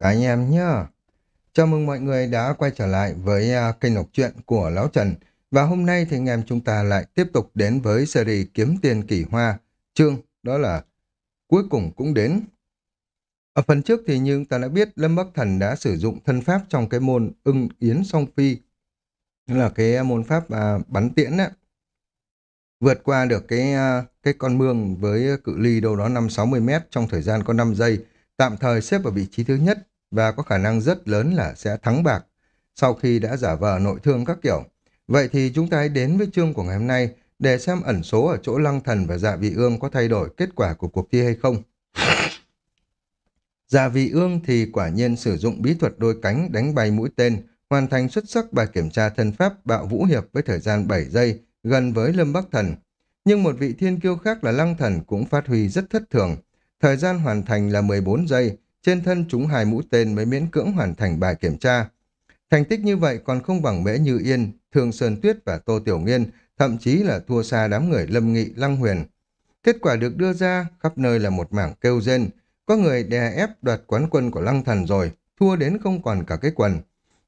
Các anh em nhá. Chào mừng mọi người đã quay trở lại với à, kênh đọc truyện của Lão Trần. Và hôm nay thì anh em chúng ta lại tiếp tục đến với series Kiếm Tiền Kỳ Hoa. Chương đó là cuối cùng cũng đến. Ở phần trước thì như ta đã biết Lâm Bắc Thần đã sử dụng thân pháp trong cái môn ưng yến song phi. Là cái à, môn pháp uh, bắn tiễn á. Vượt qua được cái cái con mương với cự ly đâu đó 5-60 mét trong thời gian có 5 giây, tạm thời xếp ở vị trí thứ nhất và có khả năng rất lớn là sẽ thắng bạc sau khi đã giả vờ nội thương các kiểu. Vậy thì chúng ta hãy đến với chương của ngày hôm nay để xem ẩn số ở chỗ lăng thần và dạ vị ương có thay đổi kết quả của cuộc thi hay không. Dạ vị ương thì quả nhiên sử dụng bí thuật đôi cánh đánh bay mũi tên, hoàn thành xuất sắc bài kiểm tra thân pháp bạo vũ hiệp với thời gian 7 giây, gần với Lâm Bắc Thần. Nhưng một vị thiên kiêu khác là Lăng Thần cũng phát huy rất thất thường. Thời gian hoàn thành là 14 giây, trên thân chúng hai mũi tên mới miễn cưỡng hoàn thành bài kiểm tra. Thành tích như vậy còn không bằng Mễ Như Yên, Thường Sơn Tuyết và Tô Tiểu Nghiên, thậm chí là thua xa đám người Lâm Nghị, Lăng Huyền. Kết quả được đưa ra, khắp nơi là một mảng kêu rên. Có người đè ép đoạt quán quân của Lăng Thần rồi, thua đến không còn cả cái quần.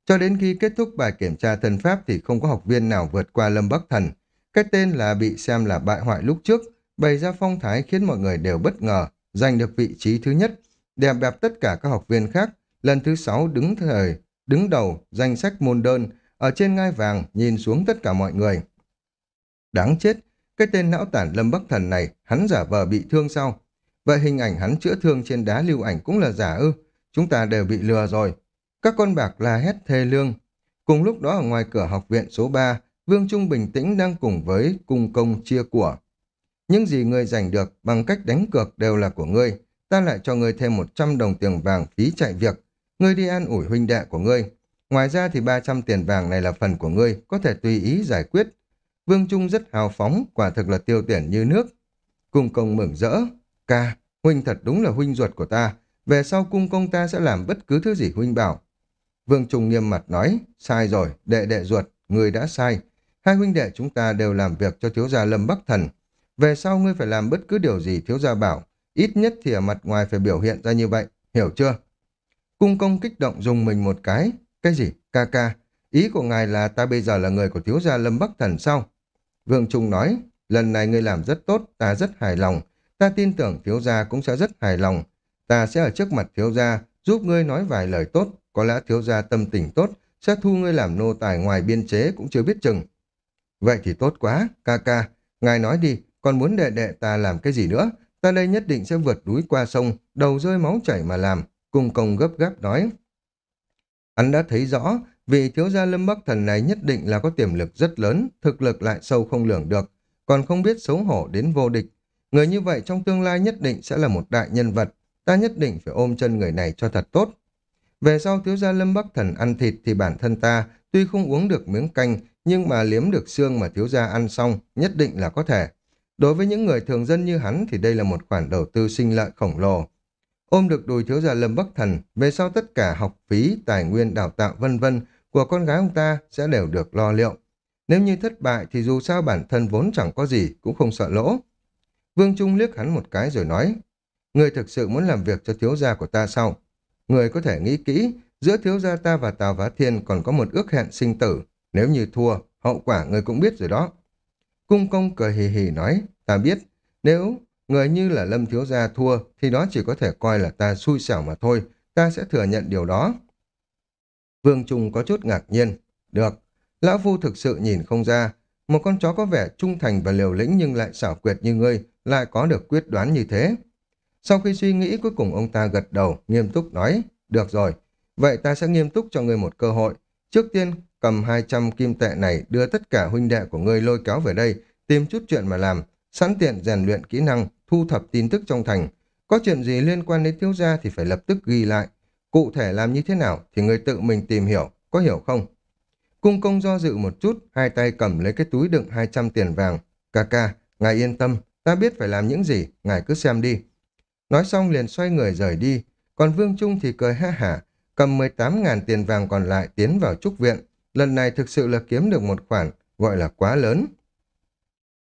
Cho đến khi kết thúc bài kiểm tra thân pháp thì không có học viên nào vượt qua Lâm Bắc Thần. Cái tên là bị xem là bại hoại lúc trước, bày ra phong thái khiến mọi người đều bất ngờ, giành được vị trí thứ nhất, đẹp bẹp tất cả các học viên khác, lần thứ sáu đứng thời, đứng đầu danh sách môn đơn, ở trên ngai vàng nhìn xuống tất cả mọi người. Đáng chết, cái tên não tản Lâm Bắc Thần này, hắn giả vờ bị thương sao? Vậy hình ảnh hắn chữa thương trên đá lưu ảnh cũng là giả ư? Chúng ta đều bị lừa rồi. Các con bạc la hét thê lương. Cùng lúc đó ở ngoài cửa học viện số 3, Vương Trung bình tĩnh đang cùng với cung công chia của. Những gì ngươi giành được bằng cách đánh cược đều là của ngươi. Ta lại cho ngươi thêm 100 đồng tiền vàng phí chạy việc. Ngươi đi an ủi huynh đệ của ngươi. Ngoài ra thì 300 tiền vàng này là phần của ngươi, có thể tùy ý giải quyết. Vương Trung rất hào phóng, quả thực là tiêu tiền như nước. Cung công mừng rỡ. Ca, huynh thật đúng là huynh ruột của ta. Về sau cung công ta sẽ làm bất cứ thứ gì huynh bảo. Vương Trung nghiêm mặt nói, sai rồi, đệ đệ ruột, người đã sai. Hai huynh đệ chúng ta đều làm việc cho thiếu gia Lâm Bắc Thần. Về sau ngươi phải làm bất cứ điều gì thiếu gia bảo, ít nhất thì ở mặt ngoài phải biểu hiện ra như vậy, hiểu chưa? Cung công kích động dùng mình một cái. Cái gì? Ca ca. Ý của ngài là ta bây giờ là người của thiếu gia Lâm Bắc Thần sao? Vương Trung nói, lần này ngươi làm rất tốt, ta rất hài lòng. Ta tin tưởng thiếu gia cũng sẽ rất hài lòng. Ta sẽ ở trước mặt thiếu gia, giúp ngươi nói vài lời tốt. Có lẽ thiếu gia tâm tình tốt, sẽ thu ngươi làm nô tài ngoài biên chế cũng chưa biết chừng. Vậy thì tốt quá, ca ca, ngài nói đi, còn muốn đệ đệ ta làm cái gì nữa? Ta đây nhất định sẽ vượt núi qua sông, đầu rơi máu chảy mà làm, cung công gấp gáp nói. Hắn đã thấy rõ, vì thiếu gia lâm bắc thần này nhất định là có tiềm lực rất lớn, thực lực lại sâu không lường được, còn không biết xấu hổ đến vô địch. Người như vậy trong tương lai nhất định sẽ là một đại nhân vật, ta nhất định phải ôm chân người này cho thật tốt. Về sau thiếu gia lâm bắc thần ăn thịt thì bản thân ta tuy không uống được miếng canh nhưng mà liếm được xương mà thiếu gia ăn xong nhất định là có thể. Đối với những người thường dân như hắn thì đây là một khoản đầu tư sinh lợi khổng lồ. Ôm được đùi thiếu gia Lâm Bắc Thần, về sau tất cả học phí, tài nguyên, đào tạo vân vân của con gái ông ta sẽ đều được lo liệu. Nếu như thất bại thì dù sao bản thân vốn chẳng có gì cũng không sợ lỗ. Vương Trung liếc hắn một cái rồi nói, Người thực sự muốn làm việc cho thiếu gia của ta sao? Người có thể nghĩ kỹ, giữa thiếu gia ta và Tào Vá Thiên còn có một ước hẹn sinh tử, nếu như thua, hậu quả người cũng biết rồi đó. Cung công cười hì hì nói, ta biết, nếu người như là Lâm Thiếu Gia thua, thì đó chỉ có thể coi là ta xui xẻo mà thôi, ta sẽ thừa nhận điều đó. Vương Trung có chút ngạc nhiên. Được, Lão Phu thực sự nhìn không ra, một con chó có vẻ trung thành và liều lĩnh nhưng lại xảo quyệt như ngươi, lại có được quyết đoán như thế. Sau khi suy nghĩ cuối cùng ông ta gật đầu, nghiêm túc nói, được rồi, vậy ta sẽ nghiêm túc cho ngươi một cơ hội. Trước tiên, cầm 200 kim tệ này đưa tất cả huynh đệ của ngươi lôi kéo về đây, tìm chút chuyện mà làm, sẵn tiện rèn luyện kỹ năng, thu thập tin tức trong thành. Có chuyện gì liên quan đến thiếu gia thì phải lập tức ghi lại. Cụ thể làm như thế nào thì người tự mình tìm hiểu, có hiểu không? Cung công do dự một chút, hai tay cầm lấy cái túi đựng 200 tiền vàng. Cà ca, ngài yên tâm, ta biết phải làm những gì, ngài cứ xem đi. Nói xong liền xoay người rời đi, còn Vương Trung thì cười ha hả, cầm 18.000 tiền vàng còn lại tiến vào trúc viện. Lần này thực sự là kiếm được một khoản, gọi là quá lớn.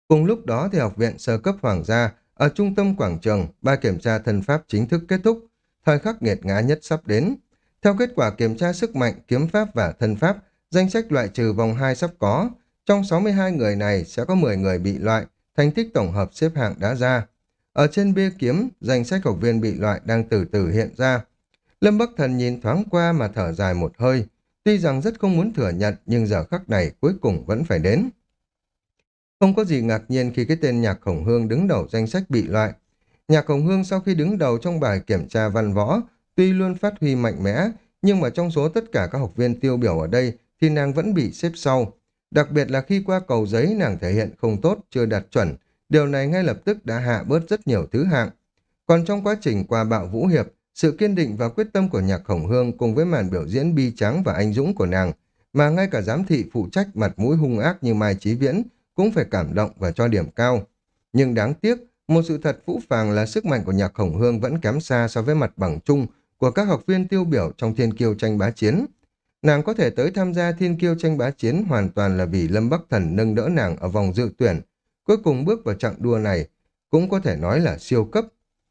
Cùng lúc đó thì học viện sơ cấp hoàng gia, ở trung tâm quảng trường, ba kiểm tra thân pháp chính thức kết thúc. Thời khắc nghiệt ngã nhất sắp đến. Theo kết quả kiểm tra sức mạnh, kiếm pháp và thân pháp, danh sách loại trừ vòng 2 sắp có. Trong 62 người này sẽ có 10 người bị loại, thành tích tổng hợp xếp hạng đã ra. Ở trên bia kiếm, danh sách học viên bị loại đang từ từ hiện ra. Lâm Bắc Thần nhìn thoáng qua mà thở dài một hơi. Tuy rằng rất không muốn thừa nhận, nhưng giờ khắc này cuối cùng vẫn phải đến. Không có gì ngạc nhiên khi cái tên Nhạc Khổng Hương đứng đầu danh sách bị loại. Nhạc Khổng Hương sau khi đứng đầu trong bài kiểm tra văn võ, tuy luôn phát huy mạnh mẽ, nhưng mà trong số tất cả các học viên tiêu biểu ở đây thì nàng vẫn bị xếp sau. Đặc biệt là khi qua cầu giấy nàng thể hiện không tốt, chưa đạt chuẩn, điều này ngay lập tức đã hạ bớt rất nhiều thứ hạng. Còn trong quá trình qua bạo vũ hiệp, sự kiên định và quyết tâm của nhạc khổng hương cùng với màn biểu diễn bi trắng và anh dũng của nàng, mà ngay cả giám thị phụ trách mặt mũi hung ác như Mai Chí Viễn cũng phải cảm động và cho điểm cao. Nhưng đáng tiếc, một sự thật phũ phàng là sức mạnh của nhạc khổng hương vẫn kém xa so với mặt bằng chung của các học viên tiêu biểu trong thiên kiêu tranh bá chiến. Nàng có thể tới tham gia thiên kiêu tranh bá chiến hoàn toàn là vì Lâm Bắc Thần nâng đỡ nàng ở vòng dự tuyển. Cuối cùng bước vào trận đua này cũng có thể nói là siêu cấp.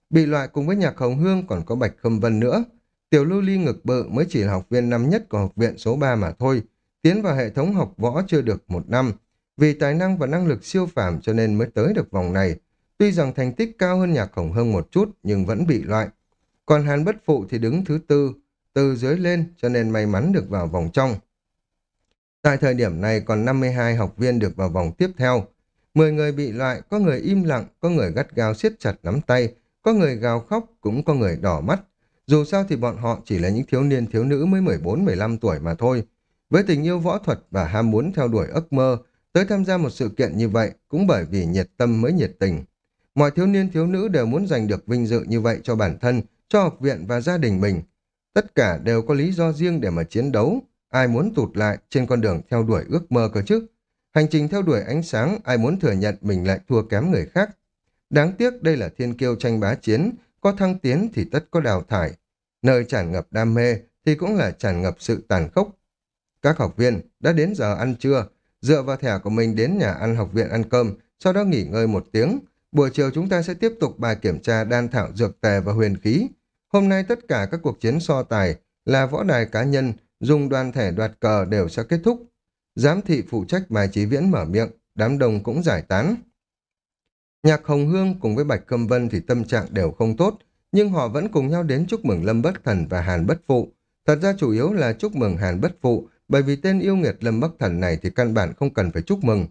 Bị loại cùng với nhạc hồng hương còn có Bạch Khâm Vân nữa. Tiểu lưu ly ngực bự mới chỉ là học viên năm nhất của học viện số 3 mà thôi. Tiến vào hệ thống học võ chưa được một năm. Vì tài năng và năng lực siêu phàm cho nên mới tới được vòng này. Tuy rằng thành tích cao hơn nhạc khổng hương một chút nhưng vẫn bị loại. Còn Hàn Bất Phụ thì đứng thứ tư, từ dưới lên cho nên may mắn được vào vòng trong. Tại thời điểm này còn 52 học viên được vào vòng tiếp theo. 10 người bị loại, có người im lặng, có người gắt gao siết chặt nắm tay, có người gào khóc, cũng có người đỏ mắt. Dù sao thì bọn họ chỉ là những thiếu niên thiếu nữ mới 14-15 tuổi mà thôi. Với tình yêu võ thuật và ham muốn theo đuổi ước mơ, tới tham gia một sự kiện như vậy cũng bởi vì nhiệt tâm mới nhiệt tình. Mọi thiếu niên thiếu nữ đều muốn giành được vinh dự như vậy cho bản thân, cho học viện và gia đình mình. Tất cả đều có lý do riêng để mà chiến đấu. Ai muốn tụt lại trên con đường theo đuổi ước mơ cơ chứ? Hành trình theo đuổi ánh sáng, ai muốn thừa nhận mình lại thua kém người khác? Đáng tiếc đây là thiên kiêu tranh bá chiến, có thăng tiến thì tất có đào thải. Nơi tràn ngập đam mê thì cũng là tràn ngập sự tàn khốc. Các học viên đã đến giờ ăn trưa, dựa vào thẻ của mình đến nhà ăn học viện ăn cơm, sau đó nghỉ ngơi một tiếng. Buổi chiều chúng ta sẽ tiếp tục bài kiểm tra đan thảo dược tề và huyền khí. Hôm nay tất cả các cuộc chiến so tài là võ đài cá nhân, dùng đoàn thể đoạt cờ đều sẽ kết thúc. Giám thị phụ trách bài trí viễn mở miệng, đám đông cũng giải tán. Nhạc Hồng Hương cùng với Bạch Câm Vân thì tâm trạng đều không tốt, nhưng họ vẫn cùng nhau đến chúc mừng Lâm Bất Thần và Hàn Bất Phụ. Thật ra chủ yếu là chúc mừng Hàn Bất Phụ, bởi vì tên yêu nghiệt Lâm Bất Thần này thì căn bản không cần phải chúc mừng.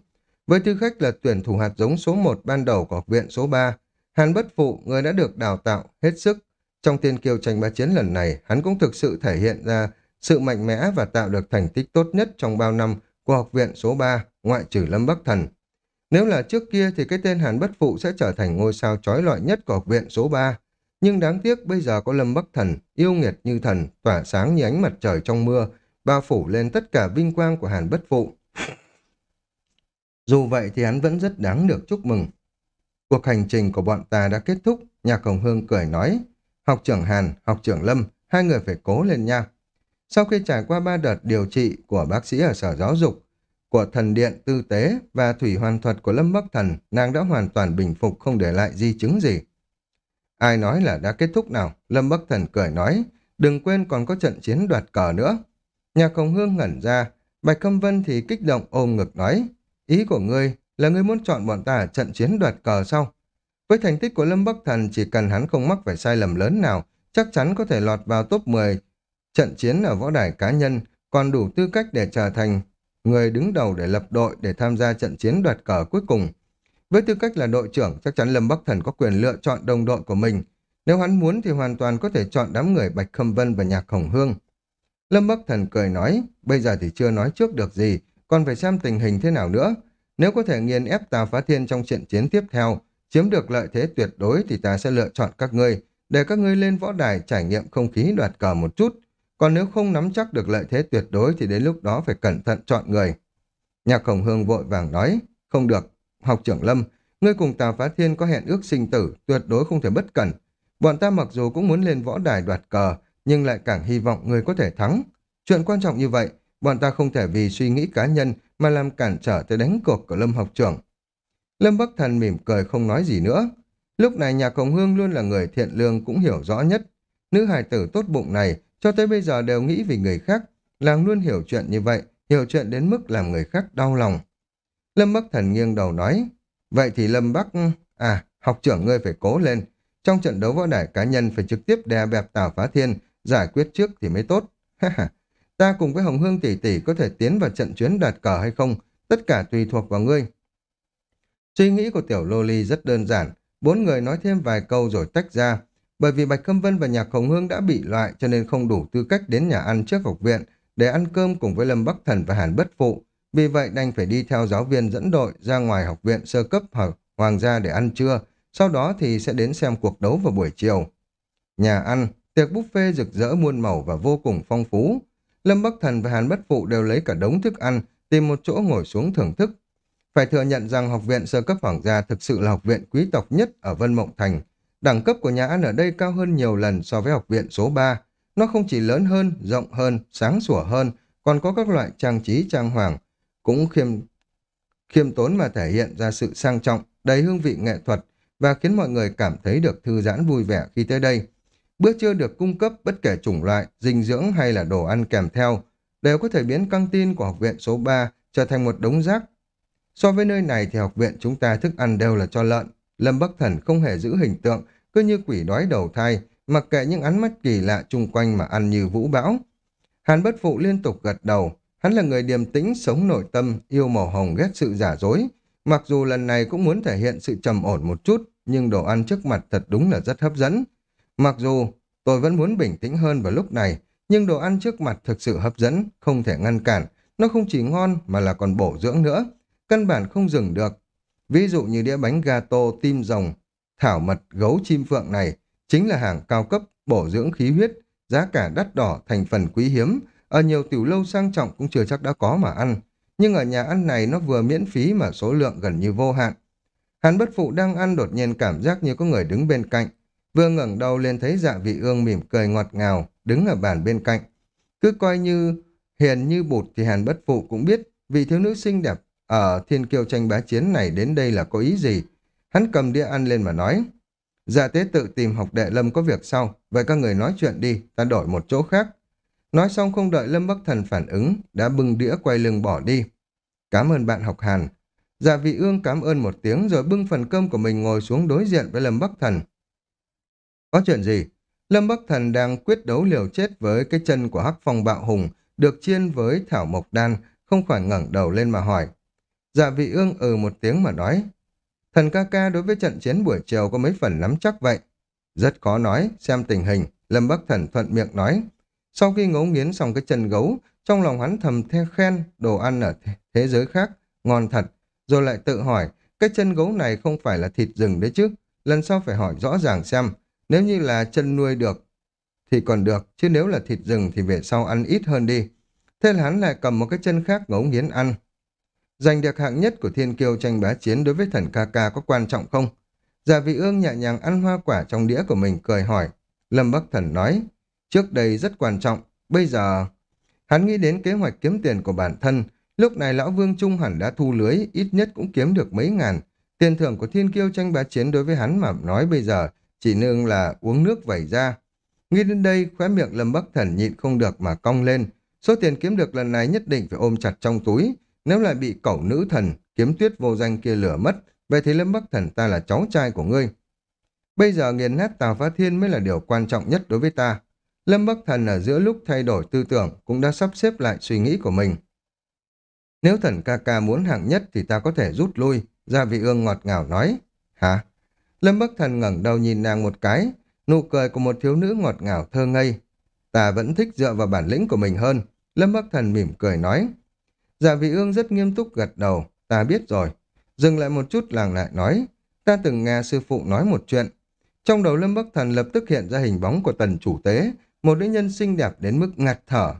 Với tư cách là tuyển thủ hạt giống số 1 ban đầu của học viện số 3, Hàn Bất Phụ, người đã được đào tạo hết sức. Trong tiên kiêu tranh bá chiến lần này, hắn cũng thực sự thể hiện ra sự mạnh mẽ và tạo được thành tích tốt nhất trong bao năm của học viện số 3, ngoại trừ Lâm Bắc Thần. Nếu là trước kia thì cái tên Hàn Bất Phụ sẽ trở thành ngôi sao chói lọi nhất của học viện số 3. Nhưng đáng tiếc bây giờ có Lâm Bắc Thần, yêu nghiệt như thần, tỏa sáng như ánh mặt trời trong mưa, bao phủ lên tất cả vinh quang của Hàn Bất Phụ. Dù vậy thì hắn vẫn rất đáng được chúc mừng. Cuộc hành trình của bọn ta đã kết thúc, Nhạc Hồng Hương cười nói. Học trưởng Hàn, học trưởng Lâm, hai người phải cố lên nha. Sau khi trải qua ba đợt điều trị của bác sĩ ở sở giáo dục, của thần điện tư tế và thủy hoàn thuật của Lâm Bắc Thần, nàng đã hoàn toàn bình phục không để lại di chứng gì. Ai nói là đã kết thúc nào? Lâm Bắc Thần cười nói, đừng quên còn có trận chiến đoạt cờ nữa. Nhà Khổng Hương ngẩn ra, Bạch Câm Vân thì kích động ôm ngực nói, ý của ngươi là ngươi muốn chọn bọn ta trận chiến đoạt cờ sau. Với thành tích của Lâm Bắc Thần chỉ cần hắn không mắc phải sai lầm lớn nào, chắc chắn có thể lọt vào top 10 trận chiến ở võ đài cá nhân, còn đủ tư cách để trở thành người đứng đầu để lập đội để tham gia trận chiến đoạt cờ cuối cùng. Với tư cách là đội trưởng, chắc chắn Lâm Bắc Thần có quyền lựa chọn đồng đội của mình. Nếu hắn muốn thì hoàn toàn có thể chọn đám người Bạch Khâm Vân và Nhạc Hồng Hương. Lâm Bắc Thần cười nói, bây giờ thì chưa nói trước được gì, còn phải xem tình hình thế nào nữa. Nếu có thể nghiền ép Tào Phá Thiên trong trận chiến tiếp theo, chiếm được lợi thế tuyệt đối thì ta sẽ lựa chọn các ngươi, để các ngươi lên võ đài trải nghiệm không khí đoạt cờ một chút, còn nếu không nắm chắc được lợi thế tuyệt đối thì đến lúc đó phải cẩn thận chọn người. Nhạc Khổng Hương vội vàng nói, không được, học trưởng Lâm, ngươi cùng Tào Phá Thiên có hẹn ước sinh tử, tuyệt đối không thể bất cẩn. Bọn ta mặc dù cũng muốn lên võ đài đoạt cờ, nhưng lại càng hy vọng người có thể thắng. Chuyện quan trọng như vậy, bọn ta không thể vì suy nghĩ cá nhân mà làm cản trở tới đánh cuộc của Lâm học trưởng. Lâm Bắc Thần mỉm cười không nói gì nữa. Lúc này nhà Khổng Hương luôn là người thiện lương cũng hiểu rõ nhất. Nữ hài tử tốt bụng này cho tới bây giờ đều nghĩ vì người khác, làng luôn hiểu chuyện như vậy, hiểu chuyện đến mức làm người khác đau lòng. Lâm Bắc Thần nghiêng đầu nói, vậy thì Lâm Bắc, à, học trưởng ngươi phải cố lên, trong trận đấu võ đài cá nhân phải trực tiếp đè bẹp Tào Phá Thiên, giải quyết trước thì mới tốt. Ta cùng với Hồng Hương tỷ tỷ có thể tiến vào trận chuyến đạt cờ hay không, tất cả tùy thuộc vào ngươi. Suy nghĩ của tiểu lô ly rất đơn giản, bốn người nói thêm vài câu rồi tách ra. Bởi vì Bạch Khâm Vân và Nhạc Hồng Hương đã bị loại cho nên không đủ tư cách đến nhà ăn trước học viện để ăn cơm cùng với Lâm Bắc Thần và Hàn Bất Phụ. Vì vậy đành phải đi theo giáo viên dẫn đội ra ngoài học viện sơ cấp hoặc hoàng gia để ăn trưa, sau đó thì sẽ đến xem cuộc đấu vào buổi chiều. Nhà ăn, tiệc buffet rực rỡ muôn màu và vô cùng phong phú. Lâm Bắc Thần và Hàn Bất Phụ đều lấy cả đống thức ăn, tìm một chỗ ngồi xuống thưởng thức. Phải thừa nhận rằng học viện sơ cấp hoàng gia thực sự là học viện quý tộc nhất ở Vân Mộng Thành. Đẳng cấp của nhà ăn ở đây cao hơn nhiều lần so với học viện số 3. Nó không chỉ lớn hơn, rộng hơn, sáng sủa hơn, còn có các loại trang trí trang hoàng, cũng khiêm, khiêm tốn mà thể hiện ra sự sang trọng, đầy hương vị nghệ thuật và khiến mọi người cảm thấy được thư giãn vui vẻ khi tới đây. Bữa trưa được cung cấp bất kể chủng loại, dinh dưỡng hay là đồ ăn kèm theo, đều có thể biến căng tin của học viện số 3 trở thành một đống rác. So với nơi này thì học viện chúng ta thức ăn đều là cho lợn. Lâm Bắc Thần không hề giữ hình tượng, cứ như quỷ đói đầu thai, mặc kệ những ánh mắt kỳ lạ chung quanh mà ăn như vũ bão. Hàn bất phụ liên tục gật đầu, hắn là người điềm tĩnh, sống nội tâm, yêu màu hồng ghét sự giả dối. Mặc dù lần này cũng muốn thể hiện sự trầm ổn một chút, nhưng đồ ăn trước mặt thật đúng là rất hấp dẫn. Mặc dù tôi vẫn muốn bình tĩnh hơn vào lúc này, nhưng đồ ăn trước mặt thực sự hấp dẫn, không thể ngăn cản. Nó không chỉ ngon mà là còn bổ dưỡng nữa. Căn bản không dừng được. Ví dụ như đĩa bánh gato tim rồng, thảo mật gấu chim phượng này chính là hàng cao cấp, bổ dưỡng khí huyết, giá cả đắt đỏ, thành phần quý hiếm. Ở nhiều tiểu lâu sang trọng cũng chưa chắc đã có mà ăn. Nhưng ở nhà ăn này nó vừa miễn phí mà số lượng gần như vô hạn. Hàn bất phụ đang ăn đột nhiên cảm giác như có người đứng bên cạnh. Vừa ngẩng đầu lên thấy dạ vị ương mỉm cười ngọt ngào, đứng ở bàn bên cạnh. Cứ coi như hiền như bụt thì Hàn bất phụ cũng biết vị thiếu nữ xinh đẹp ở thiên kiêu tranh bá chiến này đến đây là có ý gì. Hắn cầm đĩa ăn lên mà nói. Dạ tế tự tìm học đệ Lâm có việc sau, vậy các người nói chuyện đi, ta đổi một chỗ khác. Nói xong không đợi Lâm Bắc Thần phản ứng, đã bưng đĩa quay lưng bỏ đi. Cảm ơn bạn học Hàn. Dạ vị ương cảm ơn một tiếng rồi bưng phần cơm của mình ngồi xuống đối diện với Lâm Bắc Thần. Có chuyện gì? Lâm Bắc Thần đang quyết đấu liều chết với cái chân của Hắc Phong Bạo Hùng, được chiên với Thảo Mộc Đan, không khỏi ngẩng đầu lên mà hỏi. Dạ vị ương ừ một tiếng mà nói. Thần ca ca đối với trận chiến buổi chiều có mấy phần nắm chắc vậy. Rất khó nói, xem tình hình, Lâm Bắc Thần thuận miệng nói. Sau khi ngấu nghiến xong cái chân gấu, trong lòng hắn thầm the khen đồ ăn ở thế giới khác, ngon thật, rồi lại tự hỏi, cái chân gấu này không phải là thịt rừng đấy chứ, lần sau phải hỏi rõ ràng xem, nếu như là chân nuôi được thì còn được, chứ nếu là thịt rừng thì về sau ăn ít hơn đi. Thế là hắn lại cầm một cái chân khác ngấu nghiến ăn. Giành được hạng nhất của thiên kiêu tranh bá chiến đối với thần ca ca có quan trọng không? Già vị ương nhẹ nhàng ăn hoa quả trong đĩa của mình cười hỏi. Lâm Bắc Thần nói, trước đây rất quan trọng, bây giờ... Hắn nghĩ đến kế hoạch kiếm tiền của bản thân, lúc này lão Vương Trung hẳn đã thu lưới, ít nhất cũng kiếm được mấy ngàn. Tiền thưởng của thiên kiêu tranh bá chiến đối với hắn mà nói bây giờ chỉ nương là uống nước vẩy ra. Nghĩ đến đây, khóe miệng Lâm Bắc Thần nhịn không được mà cong lên. Số tiền kiếm được lần này nhất định phải ôm chặt trong túi. Nếu lại bị cẩu nữ thần, kiếm tuyết vô danh kia lửa mất, vậy thì Lâm Bắc Thần ta là cháu trai của ngươi. Bây giờ nghiền nát Tào Phá Thiên mới là điều quan trọng nhất đối với ta. Lâm Bắc Thần ở giữa lúc thay đổi tư tưởng cũng đã sắp xếp lại suy nghĩ của mình. Nếu thần ca ca muốn hạng nhất thì ta có thể rút lui, Gia vị ương ngọt ngào nói. Hả? Lâm Bắc Thần ngẩng đầu nhìn nàng một cái, nụ cười của một thiếu nữ ngọt ngào thơ ngây. Ta vẫn thích dựa vào bản lĩnh của mình hơn. Lâm Bắc Thần mỉm cười nói. Dạ vị ương rất nghiêm túc gật đầu. Ta biết rồi. Dừng lại một chút làng lại nói. Ta từng nghe sư phụ nói một chuyện. Trong đầu Lâm Bắc Thần lập tức hiện ra hình bóng của tần chủ tế, một nữ nhân xinh đẹp đến mức ngạt thở.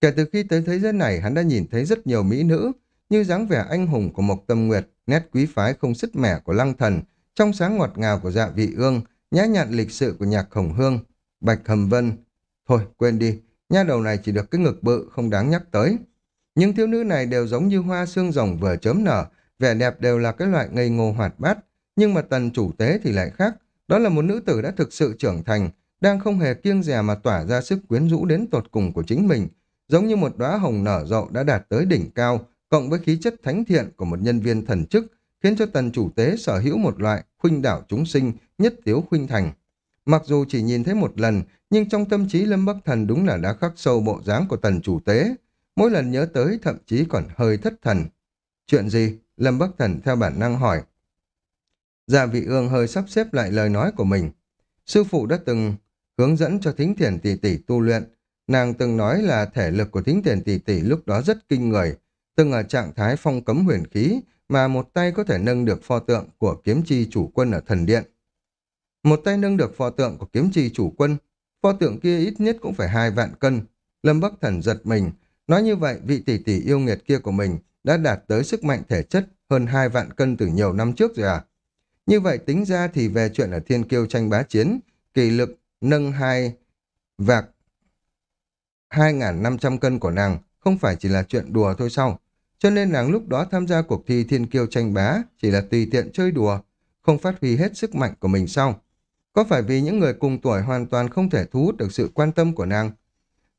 Kể từ khi tới thế giới này, hắn đã nhìn thấy rất nhiều mỹ nữ, như dáng vẻ anh hùng của Mộc Tâm Nguyệt, nét quý phái không sứt mẻ của Lăng Thần, trong sáng ngọt ngào của dạ vị ương, nhã nhặn lịch sự của nhạc khổng hương, bạch hầm vân. Thôi, quên đi, nha đầu này chỉ được cái ngực bự, không đáng nhắc tới. Những thiếu nữ này đều giống như hoa xương rồng vừa chớm nở, vẻ đẹp đều là cái loại ngây ngô hoạt bát, nhưng mà tần chủ tế thì lại khác. Đó là một nữ tử đã thực sự trưởng thành, đang không hề kiêng dè mà tỏa ra sức quyến rũ đến tột cùng của chính mình, giống như một đóa hồng nở rộ đã đạt tới đỉnh cao, cộng với khí chất thánh thiện của một nhân viên thần chức, khiến cho tần chủ tế sở hữu một loại khuynh đảo chúng sinh, nhất tiếu khuynh thành. Mặc dù chỉ nhìn thấy một lần, nhưng trong tâm trí Lâm Bắc Thần đúng là đã khắc sâu bộ dáng của tần chủ tế. Mỗi lần nhớ tới thậm chí còn hơi thất thần. Chuyện gì? Lâm Bắc Thần theo bản năng hỏi. gia vị ương hơi sắp xếp lại lời nói của mình. Sư phụ đã từng hướng dẫn cho thính thiền tỷ tỷ tu luyện. Nàng từng nói là thể lực của thính thiền tỷ tỷ lúc đó rất kinh người, từng ở trạng thái phong cấm huyền khí, mà một tay có thể nâng được pho tượng của kiếm chi chủ quân ở thần điện. Một tay nâng được pho tượng của kiếm chi chủ quân, pho tượng kia ít nhất cũng phải hai vạn cân. Lâm Bắc Thần giật mình, nói như vậy vị tỷ tỷ yêu nghiệt kia của mình đã đạt tới sức mạnh thể chất hơn hai vạn cân từ nhiều năm trước rồi à? Như vậy tính ra thì về chuyện ở thiên kiêu tranh bá chiến, kỳ lực nâng hai vạc 2.500 cân của nàng không phải chỉ là chuyện đùa thôi sao? Cho nên nàng lúc đó tham gia cuộc thi thiên kiêu tranh bá chỉ là tùy tiện chơi đùa, không phát huy hết sức mạnh của mình sao? Có phải vì những người cùng tuổi hoàn toàn không thể thu hút được sự quan tâm của nàng?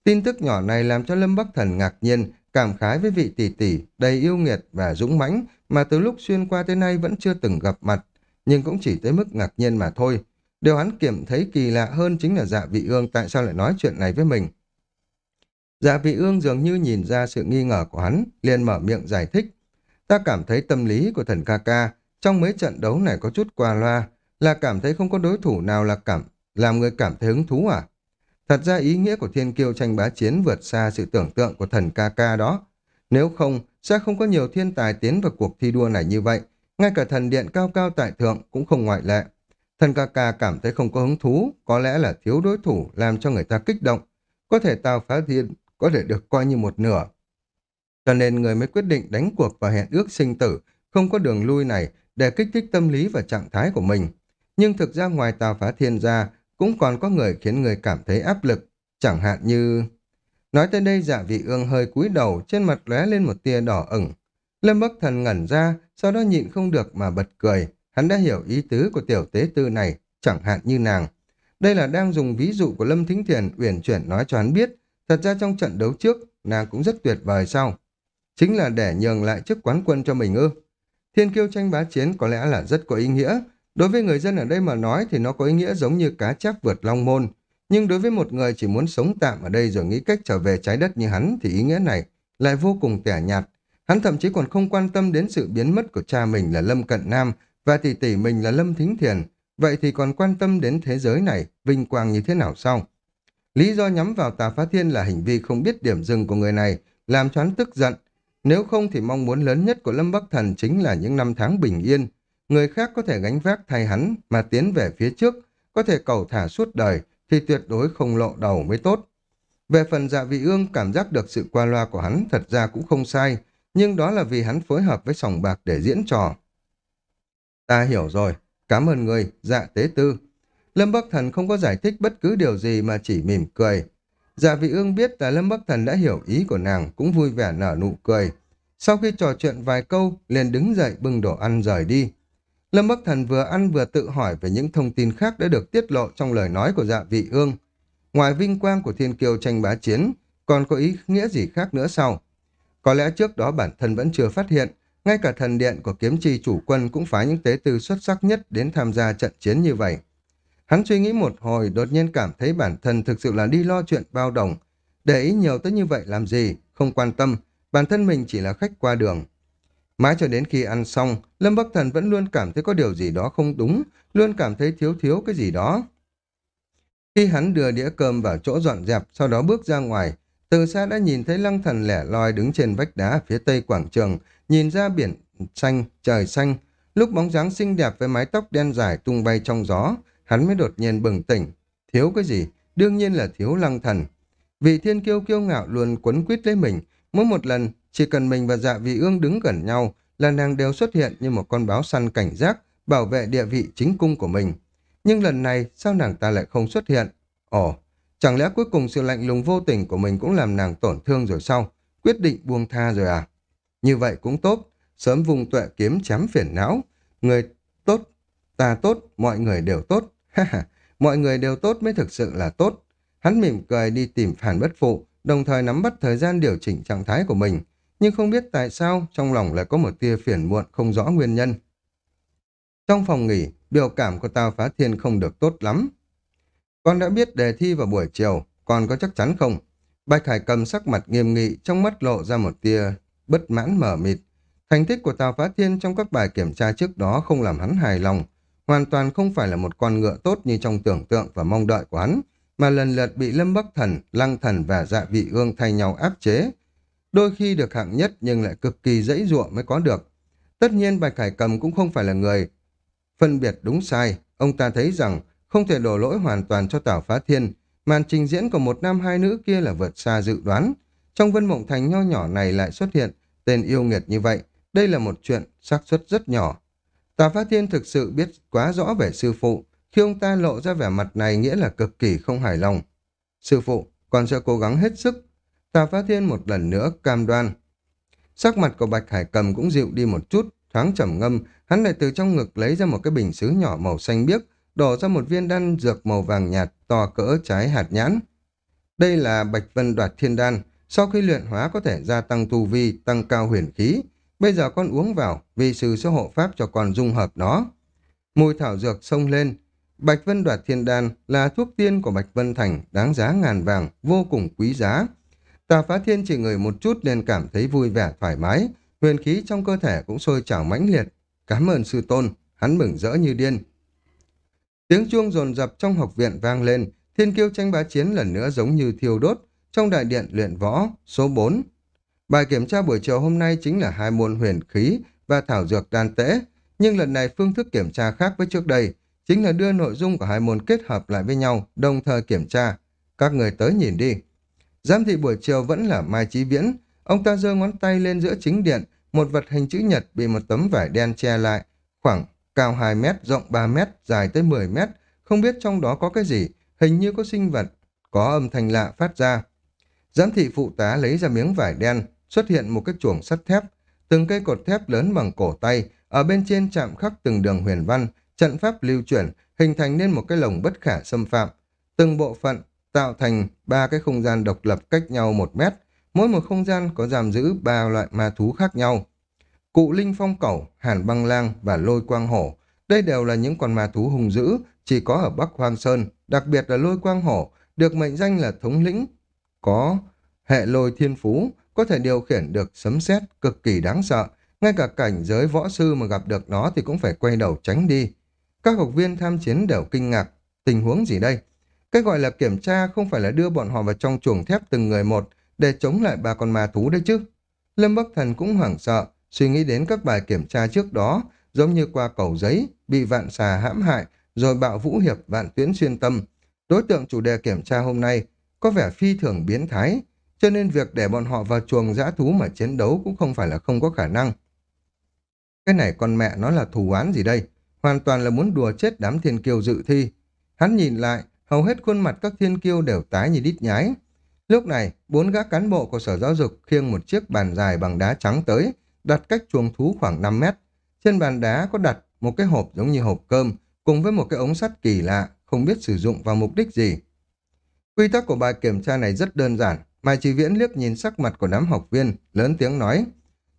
Tin tức nhỏ này làm cho Lâm Bắc Thần ngạc nhiên, cảm khái với vị tỷ tỷ đầy yêu nghiệt và dũng mãnh mà từ lúc xuyên qua tới nay vẫn chưa từng gặp mặt, nhưng cũng chỉ tới mức ngạc nhiên mà thôi. Điều hắn kiểm thấy kỳ lạ hơn chính là dạ vị ương tại sao lại nói chuyện này với mình. Dạ vị ương dường như nhìn ra sự nghi ngờ của hắn, liền mở miệng giải thích. Ta cảm thấy tâm lý của thần ca ca trong mấy trận đấu này có chút qua loa, là cảm thấy không có đối thủ nào là cảm làm người cảm thấy hứng thú à? Thật ra ý nghĩa của thiên kiêu tranh bá chiến vượt xa sự tưởng tượng của thần ca ca đó. Nếu không, sẽ không có nhiều thiên tài tiến vào cuộc thi đua này như vậy. Ngay cả thần điện cao cao tại thượng cũng không ngoại lệ. Thần ca ca cảm thấy không có hứng thú, có lẽ là thiếu đối thủ làm cho người ta kích động. Có thể tào phá thiên, có thể được coi như một nửa. Cho nên người mới quyết định đánh cuộc và hẹn ước sinh tử, không có đường lui này để kích thích tâm lý và trạng thái của mình. Nhưng thực ra ngoài tào phá thiên ra, cũng còn có người khiến người cảm thấy áp lực, chẳng hạn như... Nói tới đây dạ vị ương hơi cúi đầu, trên mặt lóe lên một tia đỏ ửng. Lâm Bắc Thần ngẩn ra, sau đó nhịn không được mà bật cười. Hắn đã hiểu ý tứ của tiểu tế tư này, chẳng hạn như nàng. Đây là đang dùng ví dụ của Lâm Thính Thiền uyển chuyển nói cho hắn biết, thật ra trong trận đấu trước, nàng cũng rất tuyệt vời sao? Chính là để nhường lại chức quán quân cho mình ư. Thiên kiêu tranh bá chiến có lẽ là rất có ý nghĩa, Đối với người dân ở đây mà nói thì nó có ý nghĩa giống như cá chép vượt long môn. Nhưng đối với một người chỉ muốn sống tạm ở đây rồi nghĩ cách trở về trái đất như hắn thì ý nghĩa này lại vô cùng tẻ nhạt. Hắn thậm chí còn không quan tâm đến sự biến mất của cha mình là Lâm Cận Nam và tỷ tỷ mình là Lâm Thính Thiền. Vậy thì còn quan tâm đến thế giới này, vinh quang như thế nào sao? Lý do nhắm vào tà phá thiên là hành vi không biết điểm dừng của người này, làm cho hắn tức giận. Nếu không thì mong muốn lớn nhất của Lâm Bắc Thần chính là những năm tháng bình yên, người khác có thể gánh vác thay hắn mà tiến về phía trước, có thể cầu thả suốt đời, thì tuyệt đối không lộ đầu mới tốt. Về phần dạ vị ương cảm giác được sự qua loa của hắn thật ra cũng không sai, nhưng đó là vì hắn phối hợp với sòng bạc để diễn trò. Ta hiểu rồi, cảm ơn người, dạ tế tư. Lâm Bắc Thần không có giải thích bất cứ điều gì mà chỉ mỉm cười. Dạ vị ương biết là Lâm Bắc Thần đã hiểu ý của nàng, cũng vui vẻ nở nụ cười. Sau khi trò chuyện vài câu, liền đứng dậy bưng đồ ăn rời đi. Lâm Bắc Thần vừa ăn vừa tự hỏi về những thông tin khác đã được tiết lộ trong lời nói của dạ vị ương. Ngoài vinh quang của thiên kiêu tranh bá chiến, còn có ý nghĩa gì khác nữa sao? Có lẽ trước đó bản thân vẫn chưa phát hiện, ngay cả thần điện của kiếm trì chủ quân cũng phái những tế tư xuất sắc nhất đến tham gia trận chiến như vậy. Hắn suy nghĩ một hồi, đột nhiên cảm thấy bản thân thực sự là đi lo chuyện bao đồng. Để ý nhiều tới như vậy làm gì, không quan tâm, bản thân mình chỉ là khách qua đường. Mãi cho đến khi ăn xong, Lâm Bắc Thần vẫn luôn cảm thấy có điều gì đó không đúng, luôn cảm thấy thiếu thiếu cái gì đó. Khi hắn đưa đĩa cơm vào chỗ dọn dẹp, sau đó bước ra ngoài, từ xa đã nhìn thấy lăng thần lẻ loi đứng trên vách đá phía tây quảng trường, nhìn ra biển xanh, trời xanh. Lúc bóng dáng xinh đẹp với mái tóc đen dài tung bay trong gió, hắn mới đột nhiên bừng tỉnh. Thiếu cái gì? Đương nhiên là thiếu lăng thần. Vị thiên kiêu kiêu ngạo luôn quấn quýt lấy mình, mỗi một lần chỉ cần mình và dạ vị ương đứng gần nhau là nàng đều xuất hiện như một con báo săn cảnh giác, bảo vệ địa vị chính cung của mình. Nhưng lần này sao nàng ta lại không xuất hiện? Ồ, chẳng lẽ cuối cùng sự lạnh lùng vô tình của mình cũng làm nàng tổn thương rồi sao? Quyết định buông tha rồi à? Như vậy cũng tốt, sớm vùng tuệ kiếm chém phiền não. Người tốt, ta tốt, mọi người đều tốt. mọi người đều tốt mới thực sự là tốt. Hắn mỉm cười đi tìm phản bất phụ, đồng thời nắm bắt thời gian điều chỉnh trạng thái của mình. Nhưng không biết tại sao, trong lòng lại có một tia phiền muộn không rõ nguyên nhân. Trong phòng nghỉ, biểu cảm của Tào Phá Thiên không được tốt lắm. Con đã biết đề thi vào buổi chiều, còn có chắc chắn không? Bạch Hải cầm sắc mặt nghiêm nghị, trong mắt lộ ra một tia bất mãn mở mịt. Thành tích của Tào Phá Thiên trong các bài kiểm tra trước đó không làm hắn hài lòng, hoàn toàn không phải là một con ngựa tốt như trong tưởng tượng và mong đợi của hắn, mà lần lượt bị Lâm Bắc Thần, Lăng Thần và Dạ Vị Ương thay nhau áp chế. Đôi khi được hạng nhất nhưng lại cực kỳ dãy ruộng mới có được. Tất nhiên Bạch Hải Cầm cũng không phải là người phân biệt đúng sai. Ông ta thấy rằng không thể đổ lỗi hoàn toàn cho Tào Phá Thiên. Màn trình diễn của một nam hai nữ kia là vượt xa dự đoán. Trong Vân Mộng Thành nho nhỏ này lại xuất hiện tên yêu nghiệt như vậy. Đây là một chuyện xác suất rất nhỏ. Tà Phá Thiên thực sự biết quá rõ về sư phụ. Khi ông ta lộ ra vẻ mặt này nghĩa là cực kỳ không hài lòng. Sư phụ, còn sẽ cố gắng hết sức. Tà Phá Thiên một lần nữa cam đoan. Sắc mặt của Bạch Hải Cầm cũng dịu đi một chút, thoáng trầm ngâm, hắn lại từ trong ngực lấy ra một cái bình sứ nhỏ màu xanh biếc, đổ ra một viên đan dược màu vàng nhạt to cỡ trái hạt nhãn. Đây là Bạch Vân Đoạt Thiên Đan, sau khi luyện hóa có thể gia tăng tu vi, tăng cao huyền khí. Bây giờ con uống vào, vì sư sẽ hộ pháp cho con dung hợp nó. Mùi thảo dược sông lên. Bạch Vân Đoạt Thiên Đan là thuốc tiên của Bạch Vân Thành, đáng giá ngàn vàng, vô cùng quý giá. Tà Phá Thiên chỉ ngửi một chút nên cảm thấy vui vẻ thoải mái, huyền khí trong cơ thể cũng sôi trào mãnh liệt. Cảm ơn sư tôn, hắn mừng rỡ như điên. Tiếng chuông rồn rập trong học viện vang lên, thiên kiêu tranh bá chiến lần nữa giống như thiêu đốt, trong đại điện luyện võ, số 4. Bài kiểm tra buổi chiều hôm nay chính là hai môn huyền khí và thảo dược đan tễ, nhưng lần này phương thức kiểm tra khác với trước đây, chính là đưa nội dung của hai môn kết hợp lại với nhau, đồng thời kiểm tra. Các người tới nhìn đi. Giám thị buổi chiều vẫn là Mai Chí Viễn, ông ta giơ ngón tay lên giữa chính điện, một vật hình chữ nhật bị một tấm vải đen che lại, khoảng cao 2 mét, rộng 3 mét, dài tới 10 mét, không biết trong đó có cái gì, hình như có sinh vật, có âm thanh lạ phát ra. Giám thị phụ tá lấy ra miếng vải đen, xuất hiện một cái chuồng sắt thép, từng cây cột thép lớn bằng cổ tay, ở bên trên chạm khắc từng đường huyền văn, trận pháp lưu chuyển, hình thành nên một cái lồng bất khả xâm phạm. Từng bộ phận tạo thành ba cái không gian độc lập cách nhau một mét, mỗi một không gian có giam giữ ba loại ma thú khác nhau. Cụ Linh Phong Cẩu, Hàn Băng Lang và Lôi Quang Hổ, đây đều là những con ma thú hung dữ, chỉ có ở Bắc Hoang Sơn, đặc biệt là Lôi Quang Hổ, được mệnh danh là thống lĩnh, có hệ lôi thiên phú, có thể điều khiển được sấm sét cực kỳ đáng sợ, ngay cả cảnh giới võ sư mà gặp được nó thì cũng phải quay đầu tránh đi. Các học viên tham chiến đều kinh ngạc, tình huống gì đây? Cái gọi là kiểm tra không phải là đưa bọn họ vào trong chuồng thép từng người một để chống lại ba con ma thú đấy chứ. Lâm Bắc Thần cũng hoảng sợ, suy nghĩ đến các bài kiểm tra trước đó, giống như qua cầu giấy, bị vạn xà hãm hại, rồi bạo vũ hiệp vạn tuyến xuyên tâm. Đối tượng chủ đề kiểm tra hôm nay có vẻ phi thường biến thái, cho nên việc để bọn họ vào chuồng giã thú mà chiến đấu cũng không phải là không có khả năng. Cái này con mẹ nó là thù oán gì đây? Hoàn toàn là muốn đùa chết đám thiên kiêu dự thi. Hắn nhìn lại, hầu hết khuôn mặt các thiên kiêu đều tái như đít nhái. Lúc này, bốn gã cán bộ của sở giáo dục khiêng một chiếc bàn dài bằng đá trắng tới, đặt cách chuồng thú khoảng 5 mét. Trên bàn đá có đặt một cái hộp giống như hộp cơm, cùng với một cái ống sắt kỳ lạ, không biết sử dụng vào mục đích gì. Quy tắc của bài kiểm tra này rất đơn giản, Mai Chỉ Viễn liếc nhìn sắc mặt của đám học viên, lớn tiếng nói.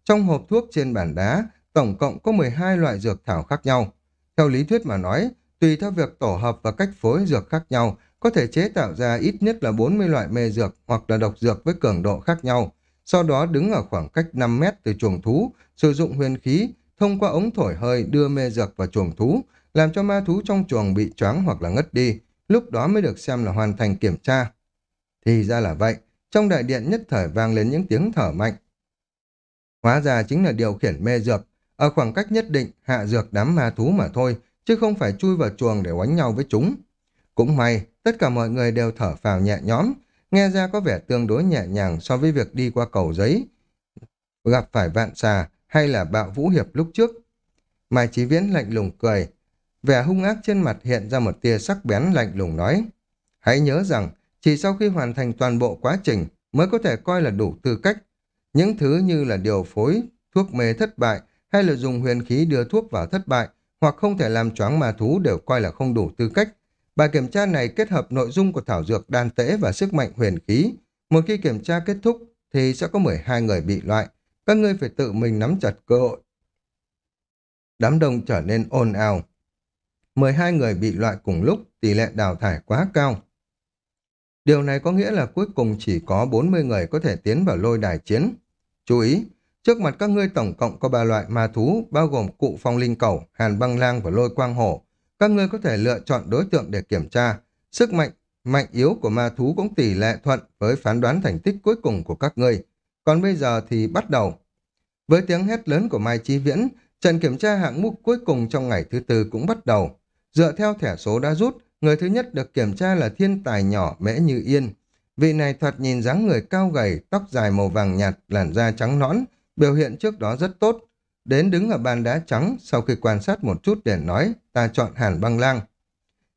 Trong hộp thuốc trên bàn đá, tổng cộng có 12 loại dược thảo khác nhau. Theo lý thuyết mà nói, tùy theo việc tổ hợp và cách phối dược khác nhau, có thể chế tạo ra ít nhất là 40 loại mê dược hoặc là độc dược với cường độ khác nhau. Sau đó đứng ở khoảng cách 5 mét từ chuồng thú, sử dụng huyền khí, thông qua ống thổi hơi đưa mê dược vào chuồng thú, làm cho ma thú trong chuồng bị choáng hoặc là ngất đi, lúc đó mới được xem là hoàn thành kiểm tra. Thì ra là vậy, trong đại điện nhất thời vang lên những tiếng thở mạnh. Hóa ra chính là điều khiển mê dược, ở khoảng cách nhất định hạ dược đám ma thú mà thôi, chứ không phải chui vào chuồng để oánh nhau với chúng. Cũng may, tất cả mọi người đều thở phào nhẹ nhõm, nghe ra có vẻ tương đối nhẹ nhàng so với việc đi qua cầu giấy, gặp phải vạn xà hay là bạo vũ hiệp lúc trước. Mai Chí Viễn lạnh lùng cười, vẻ hung ác trên mặt hiện ra một tia sắc bén lạnh lùng nói. Hãy nhớ rằng, chỉ sau khi hoàn thành toàn bộ quá trình mới có thể coi là đủ tư cách. Những thứ như là điều phối, thuốc mê thất bại hay là dùng huyền khí đưa thuốc vào thất bại hoặc không thể làm choáng ma thú đều coi là không đủ tư cách. Bài kiểm tra này kết hợp nội dung của thảo dược đan tễ và sức mạnh huyền khí. Một khi kiểm tra kết thúc thì sẽ có 12 người bị loại. Các ngươi phải tự mình nắm chặt cơ hội. Đám đông trở nên ồn ào. 12 người bị loại cùng lúc, tỷ lệ đào thải quá cao. Điều này có nghĩa là cuối cùng chỉ có 40 người có thể tiến vào lôi đài chiến. Chú ý, trước mặt các ngươi tổng cộng có ba loại ma thú, bao gồm cụ phong linh cầu, hàn băng lang và lôi quang hổ. Các ngươi có thể lựa chọn đối tượng để kiểm tra. Sức mạnh, mạnh yếu của ma thú cũng tỷ lệ thuận với phán đoán thành tích cuối cùng của các ngươi. Còn bây giờ thì bắt đầu. Với tiếng hét lớn của Mai Chí Viễn, trận kiểm tra hạng mục cuối cùng trong ngày thứ tư cũng bắt đầu. Dựa theo thẻ số đã rút, người thứ nhất được kiểm tra là thiên tài nhỏ Mễ Như Yên. Vị này thoạt nhìn dáng người cao gầy, tóc dài màu vàng nhạt, làn da trắng nõn, biểu hiện trước đó rất tốt. Đến đứng ở bàn đá trắng, sau khi quan sát một chút để nói, ta chọn Hàn Băng Lang.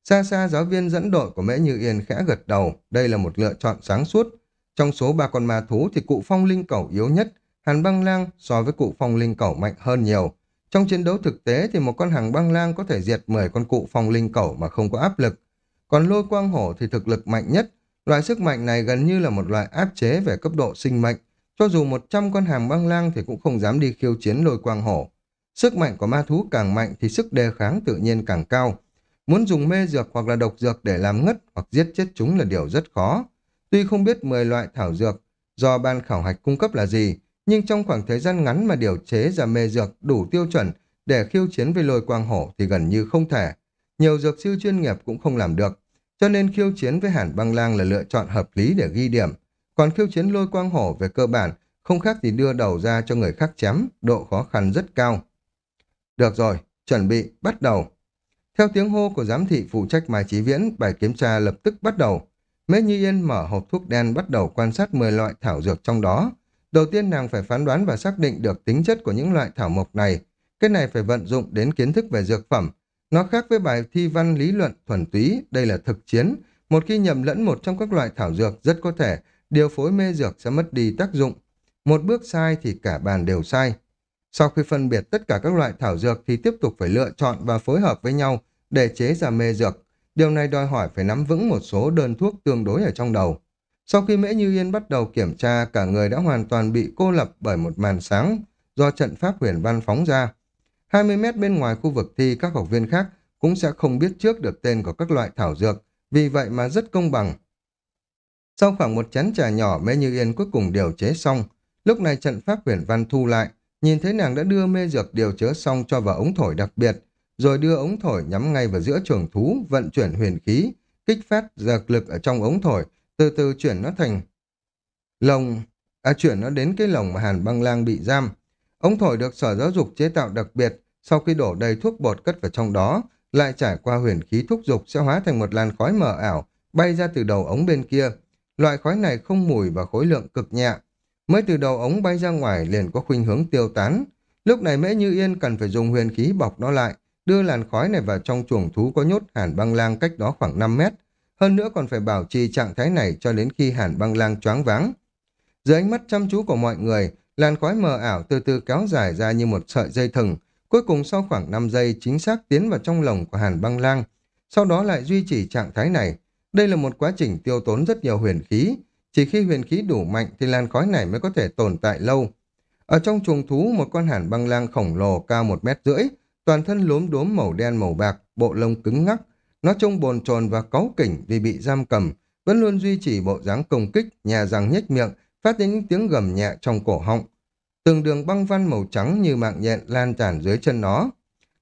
Xa xa giáo viên dẫn đội của Mễ Như Yên khẽ gật đầu, đây là một lựa chọn sáng suốt. Trong số ba con ma thú thì cụ phong linh cẩu yếu nhất, Hàn Băng Lang so với cụ phong linh cẩu mạnh hơn nhiều. Trong chiến đấu thực tế thì một con hàng băng lang có thể diệt 10 con cụ phong linh cẩu mà không có áp lực. Còn lôi quang hổ thì thực lực mạnh nhất. Loại sức mạnh này gần như là một loại áp chế về cấp độ sinh mệnh. Cho dù 100 con hàng băng lang thì cũng không dám đi khiêu chiến lôi quang hổ. Sức mạnh của ma thú càng mạnh thì sức đề kháng tự nhiên càng cao. Muốn dùng mê dược hoặc là độc dược để làm ngất hoặc giết chết chúng là điều rất khó. Tuy không biết 10 loại thảo dược do ban khảo hạch cung cấp là gì, nhưng trong khoảng thời gian ngắn mà điều chế ra mê dược đủ tiêu chuẩn để khiêu chiến với lôi quang hổ thì gần như không thể. Nhiều dược sư chuyên nghiệp cũng không làm được, cho nên khiêu chiến với hàn băng lang là lựa chọn hợp lý để ghi điểm. Còn khiêu chiến lôi quang hổ về cơ bản không khác gì đưa đầu ra cho người khác chém, độ khó khăn rất cao. Được rồi, chuẩn bị, bắt đầu. Theo tiếng hô của giám thị phụ trách Mai Chí Viễn, bài kiểm tra lập tức bắt đầu. Mễ Như Yên mở hộp thuốc đen bắt đầu quan sát 10 loại thảo dược trong đó. Đầu tiên nàng phải phán đoán và xác định được tính chất của những loại thảo mộc này. Cái này phải vận dụng đến kiến thức về dược phẩm. Nó khác với bài thi văn lý luận thuần túy, đây là thực chiến. Một khi nhầm lẫn một trong các loại thảo dược rất có thể điều phối mê dược sẽ mất đi tác dụng. Một bước sai thì cả bàn đều sai. Sau khi phân biệt tất cả các loại thảo dược thì tiếp tục phải lựa chọn và phối hợp với nhau để chế ra mê dược. Điều này đòi hỏi phải nắm vững một số đơn thuốc tương đối ở trong đầu. Sau khi Mễ Như Yên bắt đầu kiểm tra, cả người đã hoàn toàn bị cô lập bởi một màn sáng do trận pháp huyền văn phóng ra. 20 mét bên ngoài khu vực thi, các học viên khác cũng sẽ không biết trước được tên của các loại thảo dược, vì vậy mà rất công bằng. Sau khoảng một chén trà nhỏ, Mễ Như Yên cuối cùng điều chế xong. Lúc này trận pháp huyền văn thu lại, nhìn thấy nàng đã đưa mê dược điều chế xong cho vào ống thổi đặc biệt, rồi đưa ống thổi nhắm ngay vào giữa trường thú, vận chuyển huyền khí, kích phát dược lực ở trong ống thổi, từ từ chuyển nó thành lồng, à chuyển nó đến cái lồng mà Hàn băng lang bị giam. Ống thổi được sở giáo dục chế tạo đặc biệt, sau khi đổ đầy thuốc bột cất vào trong đó, lại trải qua huyền khí thúc dục sẽ hóa thành một làn khói mờ ảo, bay ra từ đầu ống bên kia. Loại khói này không mùi và khối lượng cực nhẹ. Mới từ đầu ống bay ra ngoài liền có khuynh hướng tiêu tán. Lúc này Mễ Như Yên cần phải dùng huyền khí bọc nó lại, đưa làn khói này vào trong chuồng thú có nhốt hàn băng lang cách đó khoảng 5 mét, hơn nữa còn phải bảo trì trạng thái này cho đến khi hàn băng lang choáng váng. Dưới ánh mắt chăm chú của mọi người, làn khói mờ ảo từ từ kéo dài ra như một sợi dây thừng, cuối cùng sau khoảng 5 giây chính xác tiến vào trong lồng của hàn băng lang, sau đó lại duy trì trạng thái này. Đây là một quá trình tiêu tốn rất nhiều huyền khí, chỉ khi huyền khí đủ mạnh thì làn khói này mới có thể tồn tại lâu. Ở trong chuồng thú, một con hàn băng lang khổng lồ cao một mét rưỡi, toàn thân lốm đốm màu đen màu bạc, bộ lông cứng ngắc, nó trông bồn chồn và cáu kỉnh vì bị giam cầm, vẫn luôn duy trì bộ dáng công kích, nhà răng nhếch miệng, phát ra những tiếng gầm nhẹ trong cổ họng. Từng đường băng văn màu trắng như mạng nhện lan tràn dưới chân nó.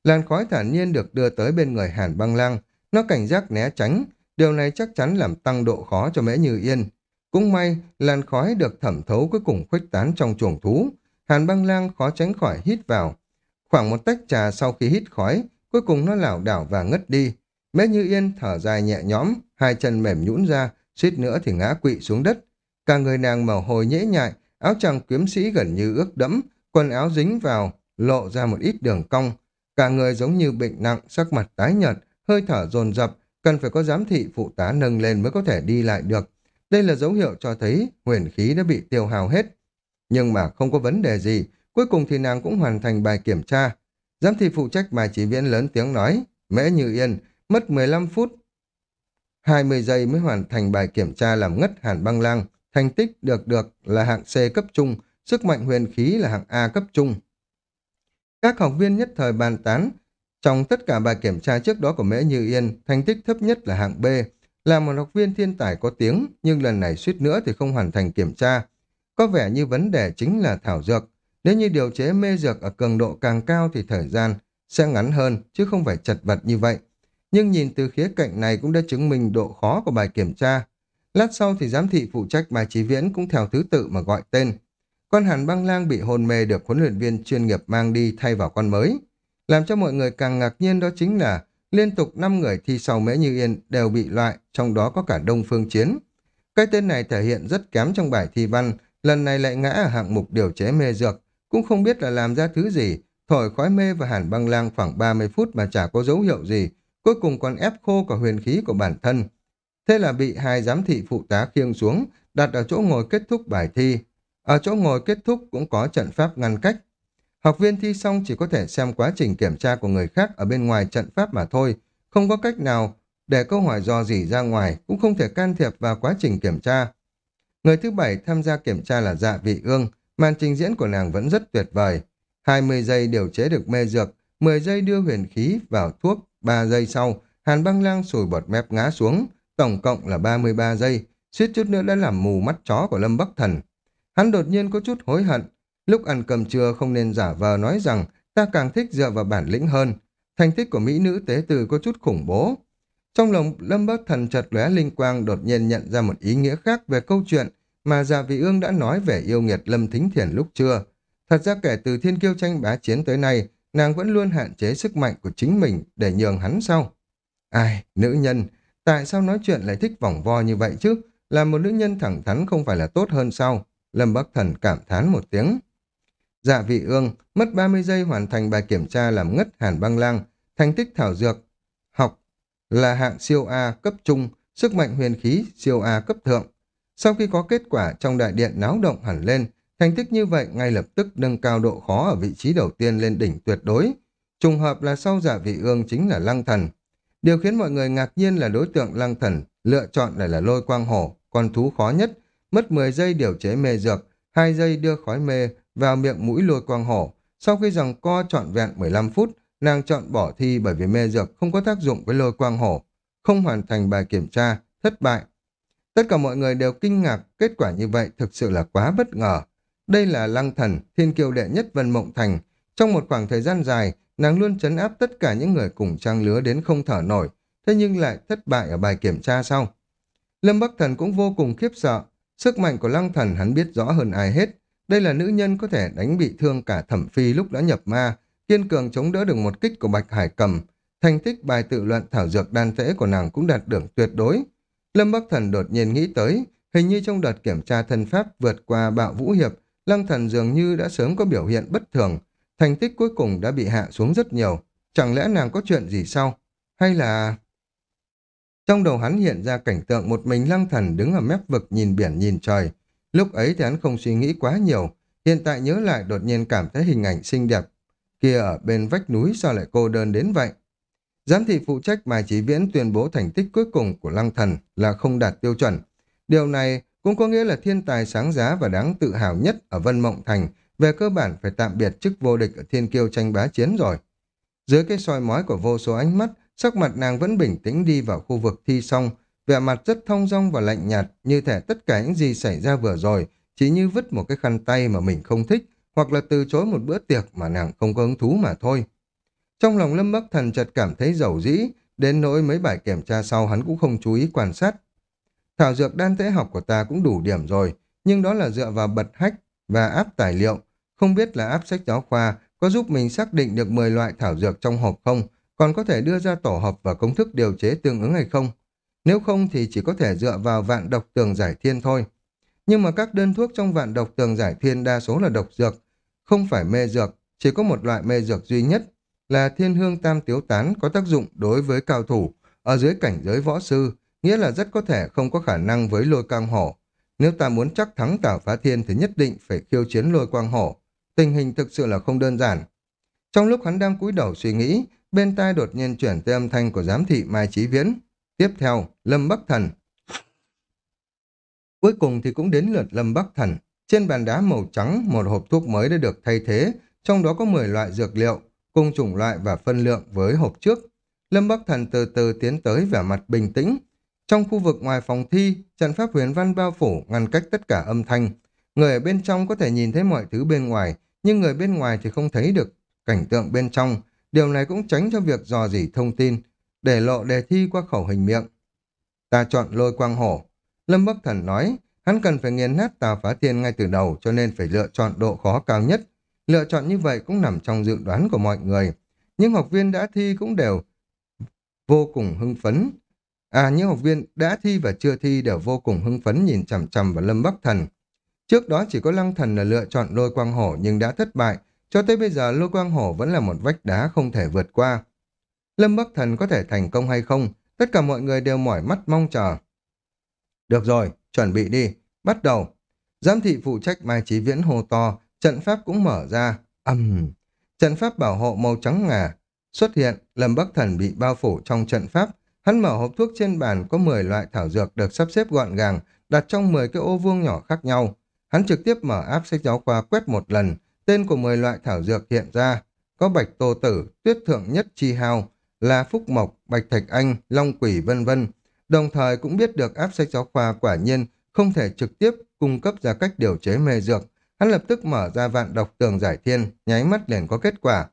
Làn khói thản nhiên được đưa tới bên người Hàn băng lang, nó cảnh giác né tránh, điều này chắc chắn làm tăng độ khó cho mễ như yên. Cũng may, làn khói được thẩm thấu cuối cùng khuếch tán trong chuồng thú. Hàn băng lang khó tránh khỏi hít vào. Khoảng một tách trà sau khi hít khói, cuối cùng nó lảo đảo và ngất đi. Mễ Như Yên thở dài nhẹ nhõm, hai chân mềm nhũn ra, suýt nữa thì ngã quỵ xuống đất. Cả người nàng màu hồi nhễ nhại, áo choàng kiếm sĩ gần như ướt đẫm, quần áo dính vào, lộ ra một ít đường cong. Cả người giống như bệnh nặng, sắc mặt tái nhợt, hơi thở dồn dập, cần phải có giám thị phụ tá nâng lên mới có thể đi lại được. Đây là dấu hiệu cho thấy huyền khí đã bị tiêu hao hết. Nhưng mà không có vấn đề gì, cuối cùng thì nàng cũng hoàn thành bài kiểm tra. Giám thị phụ trách bài chỉ viễn lớn tiếng nói, mễ như yên, Mất 15 phút, 20 giây mới hoàn thành bài kiểm tra làm ngất hàn băng lang. Thành tích được được là hạng C cấp trung, sức mạnh huyền khí là hạng A cấp trung. Các học viên nhất thời bàn tán. Trong tất cả bài kiểm tra trước đó của Mễ Như Yên, thành tích thấp nhất là hạng B. Là một học viên thiên tài có tiếng, nhưng lần này suýt nữa thì không hoàn thành kiểm tra. Có vẻ như vấn đề chính là thảo dược. Nếu như điều chế mê dược ở cường độ càng cao thì thời gian sẽ ngắn hơn, chứ không phải chật vật như vậy. Nhưng nhìn từ khía cạnh này cũng đã chứng minh độ khó của bài kiểm tra. Lát sau thì giám thị phụ trách bài trí viễn cũng theo thứ tự mà gọi tên. Con hàn băng lang bị hôn mê được huấn luyện viên chuyên nghiệp mang đi thay vào con mới. Làm cho mọi người càng ngạc nhiên đó chính là liên tục 5 người thi sau Mễ Như Yên đều bị loại, trong đó có cả Đông Phương Chiến. Cái tên này thể hiện rất kém trong bài thi văn, lần này lại ngã ở hạng mục điều chế mê dược, cũng không biết là làm ra thứ gì, thổi khói mê và hàn băng lang khoảng 30 phút mà chả có dấu hiệu gì, cuối cùng còn ép khô cả huyền khí của bản thân. Thế là bị hai giám thị phụ tá khiêng xuống, đặt ở chỗ ngồi kết thúc bài thi. Ở chỗ ngồi kết thúc cũng có trận pháp ngăn cách. Học viên thi xong chỉ có thể xem quá trình kiểm tra của người khác ở bên ngoài trận pháp mà thôi, không có cách nào để câu hỏi dò dỉ ra ngoài, cũng không thể can thiệp vào quá trình kiểm tra. Người thứ bảy tham gia kiểm tra là Dạ Vị Ương, màn trình diễn của nàng vẫn rất tuyệt vời. 20 giây điều chế được mê dược, 10 giây đưa huyền khí vào thuốc, 3 giây sau, Hàn băng lang sùi bọt mép ngã xuống, tổng cộng là 33 giây, suýt chút nữa đã làm mù mắt chó của Lâm Bắc Thần. Hắn đột nhiên có chút hối hận, lúc ăn cầm trưa không nên giả vờ nói rằng ta càng thích dựa vào bản lĩnh hơn. Thành tích của mỹ nữ tế từ có chút khủng bố. Trong lòng Lâm Bắc Thần chợt lóe linh quang đột nhiên nhận ra một ý nghĩa khác về câu chuyện mà Già Vị Ương đã nói về yêu nghiệt Lâm Thính Thiền lúc trưa. Thật ra kể từ thiên kiêu tranh bá chiến tới nay, nàng vẫn luôn hạn chế sức mạnh của chính mình để nhường hắn sau. Ai, nữ nhân, tại sao nói chuyện lại thích vòng vo như vậy chứ? Là một nữ nhân thẳng thắn không phải là tốt hơn sao? Lâm Bắc Thần cảm thán một tiếng. Dạ vị ương, mất 30 giây hoàn thành bài kiểm tra làm ngất hàn băng lang, thành tích thảo dược, học là hạng siêu A cấp trung, sức mạnh huyền khí siêu A cấp thượng. Sau khi có kết quả trong đại điện náo động hẳn lên, thành tích như vậy ngay lập tức nâng cao độ khó ở vị trí đầu tiên lên đỉnh tuyệt đối. Trùng hợp là sau giả vị ương chính là lăng thần. Điều khiến mọi người ngạc nhiên là đối tượng lăng thần lựa chọn lại là lôi quang hổ, con thú khó nhất, mất 10 giây điều chế mê dược, 2 giây đưa khói mê vào miệng mũi lôi quang hổ. Sau khi rằng co trọn vẹn 15 phút, nàng chọn bỏ thi bởi vì mê dược không có tác dụng với lôi quang hổ, không hoàn thành bài kiểm tra, thất bại. Tất cả mọi người đều kinh ngạc, kết quả như vậy thực sự là quá bất ngờ. Đây là lăng thần, thiên kiêu đệ nhất Vân Mộng Thành. Trong một khoảng thời gian dài, nàng luôn chấn áp tất cả những người cùng trang lứa đến không thở nổi, thế nhưng lại thất bại ở bài kiểm tra sau. Lâm Bắc Thần cũng vô cùng khiếp sợ, sức mạnh của lăng thần hắn biết rõ hơn ai hết. Đây là nữ nhân có thể đánh bị thương cả thẩm phi lúc đã nhập ma, kiên cường chống đỡ được một kích của Bạch Hải Cầm. Thành tích bài tự luận thảo dược đan phễ của nàng cũng đạt được tuyệt đối. Lâm Bắc Thần đột nhiên nghĩ tới, hình như trong đợt kiểm tra thân pháp vượt qua bạo vũ hiệp, Lăng Thần dường như đã sớm có biểu hiện bất thường, thành tích cuối cùng đã bị hạ xuống rất nhiều. Chẳng lẽ nàng có chuyện gì sau? Hay là... Trong đầu hắn hiện ra cảnh tượng một mình lăng thần đứng ở mép vực nhìn biển nhìn trời. Lúc ấy thì hắn không suy nghĩ quá nhiều. Hiện tại nhớ lại đột nhiên cảm thấy hình ảnh xinh đẹp. Kia ở bên vách núi sao lại cô đơn đến vậy? Giám thị phụ trách Mai Chí Viễn tuyên bố thành tích cuối cùng của lăng thần là không đạt tiêu chuẩn. Điều này cũng có nghĩa là thiên tài sáng giá và đáng tự hào nhất ở Vân Mộng Thành về cơ bản phải tạm biệt chức vô địch ở thiên kiêu tranh bá chiến rồi. Dưới cái soi mói của vô số ánh mắt, sắc mặt nàng vẫn bình tĩnh đi vào khu vực thi xong, vẻ mặt rất thông dong và lạnh nhạt, như thể tất cả những gì xảy ra vừa rồi, chỉ như vứt một cái khăn tay mà mình không thích, hoặc là từ chối một bữa tiệc mà nàng không có hứng thú mà thôi. Trong lòng Lâm Bắc Thần chợt cảm thấy dầu dĩ, đến nỗi mấy bài kiểm tra sau hắn cũng không chú ý quan sát. Thảo dược đan tế học của ta cũng đủ điểm rồi, nhưng đó là dựa vào bật hách và áp tài liệu. Không biết là áp sách giáo khoa có giúp mình xác định được 10 loại thảo dược trong hộp không, còn có thể đưa ra tổ hợp và công thức điều chế tương ứng hay không. Nếu không thì chỉ có thể dựa vào vạn độc tường giải thiên thôi. Nhưng mà các đơn thuốc trong vạn độc tường giải thiên đa số là độc dược, không phải mê dược, chỉ có một loại mê dược duy nhất là thiên hương tam tiếu tán có tác dụng đối với cao thủ ở dưới cảnh giới võ sư, nghĩa là rất có thể không có khả năng với lôi quang hổ. Nếu ta muốn chắc thắng Tào Phá Thiên thì nhất định phải khiêu chiến lôi quang hổ. Tình hình thực sự là không đơn giản. Trong lúc hắn đang cúi đầu suy nghĩ, bên tai đột nhiên chuyển tới âm thanh của giám thị Mai Chí Viễn. Tiếp theo, Lâm Bắc Thần. Cuối cùng thì cũng đến lượt Lâm Bắc Thần. Trên bàn đá màu trắng, một hộp thuốc mới đã được thay thế, trong đó có 10 loại dược liệu, cùng chủng loại và phân lượng với hộp trước. Lâm Bắc Thần từ từ tiến tới vẻ mặt bình tĩnh. Trong khu vực ngoài phòng thi, trận pháp huyền văn bao phủ ngăn cách tất cả âm thanh. Người ở bên trong có thể nhìn thấy mọi thứ bên ngoài, nhưng người bên ngoài thì không thấy được cảnh tượng bên trong. Điều này cũng tránh cho việc dò dỉ thông tin, để lộ đề thi qua khẩu hình miệng. Ta chọn lôi quang hổ. Lâm Bắc Thần nói, hắn cần phải nghiền nát tà phá thiên ngay từ đầu cho nên phải lựa chọn độ khó cao nhất. Lựa chọn như vậy cũng nằm trong dự đoán của mọi người. những học viên đã thi cũng đều vô cùng hưng phấn. À, những học viên đã thi và chưa thi đều vô cùng hưng phấn nhìn chằm chằm vào Lâm Bắc Thần. Trước đó chỉ có Lăng Thần là lựa chọn lôi quang hổ nhưng đã thất bại, cho tới bây giờ lôi quang hổ vẫn là một vách đá không thể vượt qua. Lâm Bắc Thần có thể thành công hay không, tất cả mọi người đều mỏi mắt mong chờ. Được rồi, chuẩn bị đi, bắt đầu. Giám thị phụ trách Mai Chí Viễn hô to, trận pháp cũng mở ra, ầm. Um. Trận pháp bảo hộ màu trắng ngà xuất hiện, Lâm Bắc Thần bị bao phủ trong trận pháp. Hắn mở hộp thuốc trên bàn có 10 loại thảo dược được sắp xếp gọn gàng, đặt trong 10 cái ô vuông nhỏ khác nhau. Hắn trực tiếp mở áp sách giáo khoa quét một lần, tên của 10 loại thảo dược hiện ra. Có bạch tô tử, tuyết thượng nhất chi hao, là phúc mộc, bạch thạch anh, long quỷ vân vân. Đồng thời cũng biết được áp sách giáo khoa quả nhiên không thể trực tiếp cung cấp ra cách điều chế mê dược. Hắn lập tức mở ra vạn độc tường giải thiên, nháy mắt liền có kết quả.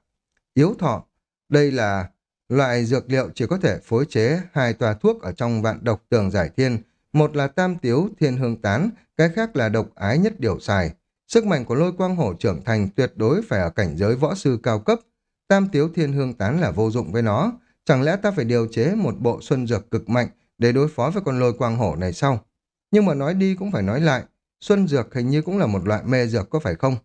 Yếu thọ, đây là loại dược liệu chỉ có thể phối chế hai tòa thuốc ở trong vạn độc tường giải thiên. Một là tam tiếu thiên hương tán, cái khác là độc ái nhất điều xài. Sức mạnh của lôi quang hổ trưởng thành tuyệt đối phải ở cảnh giới võ sư cao cấp. Tam tiếu thiên hương tán là vô dụng với nó. Chẳng lẽ ta phải điều chế một bộ xuân dược cực mạnh để đối phó với con lôi quang hổ này sao? Nhưng mà nói đi cũng phải nói lại. Xuân dược hình như cũng là một loại mê dược có phải không?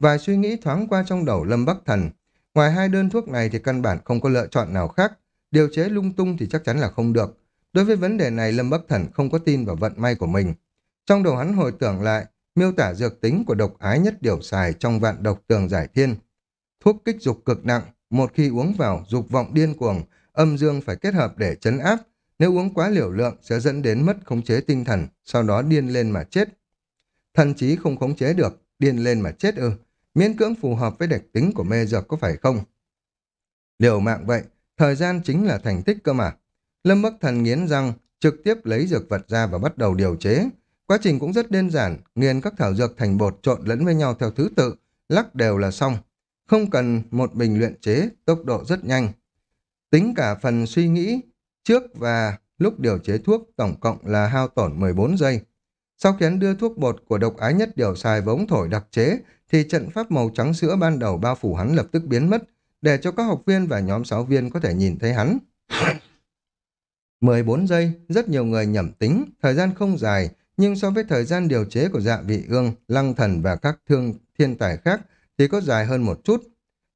Vài suy nghĩ thoáng qua trong đầu Lâm Bắc Thần. Ngoài hai đơn thuốc này thì căn bản không có lựa chọn nào khác. Điều chế lung tung thì chắc chắn là không được. Đối với vấn đề này Lâm Bắc Thần không có tin vào vận may của mình. Trong đầu hắn hồi tưởng lại, miêu tả dược tính của độc ái nhất điều xài trong vạn độc tường giải thiên. Thuốc kích dục cực nặng, một khi uống vào, dục vọng điên cuồng, âm dương phải kết hợp để chấn áp. Nếu uống quá liều lượng sẽ dẫn đến mất khống chế tinh thần, sau đó điên lên mà chết. Thần chí không khống chế được, điên lên mà chết ư. Miễn cưỡng phù hợp với đặc tính của mê dược có phải không? Liều mạng vậy, thời gian chính là thành tích cơ mà. Lâm Bắc Thần nghiến răng, trực tiếp lấy dược vật ra và bắt đầu điều chế. Quá trình cũng rất đơn giản, nghiền các thảo dược thành bột trộn lẫn với nhau theo thứ tự, lắc đều là xong. Không cần một bình luyện chế, tốc độ rất nhanh. Tính cả phần suy nghĩ trước và lúc điều chế thuốc tổng cộng là hao tổn 14 giây. Sau khi hắn đưa thuốc bột của độc ái nhất điều xài bóng thổi đặc chế, thì trận pháp màu trắng sữa ban đầu bao phủ hắn lập tức biến mất, để cho các học viên và nhóm giáo viên có thể nhìn thấy hắn. 14 giây, rất nhiều người nhẩm tính, thời gian không dài, nhưng so với thời gian điều chế của dạ vị ương, lăng thần và các thương thiên tài khác thì có dài hơn một chút.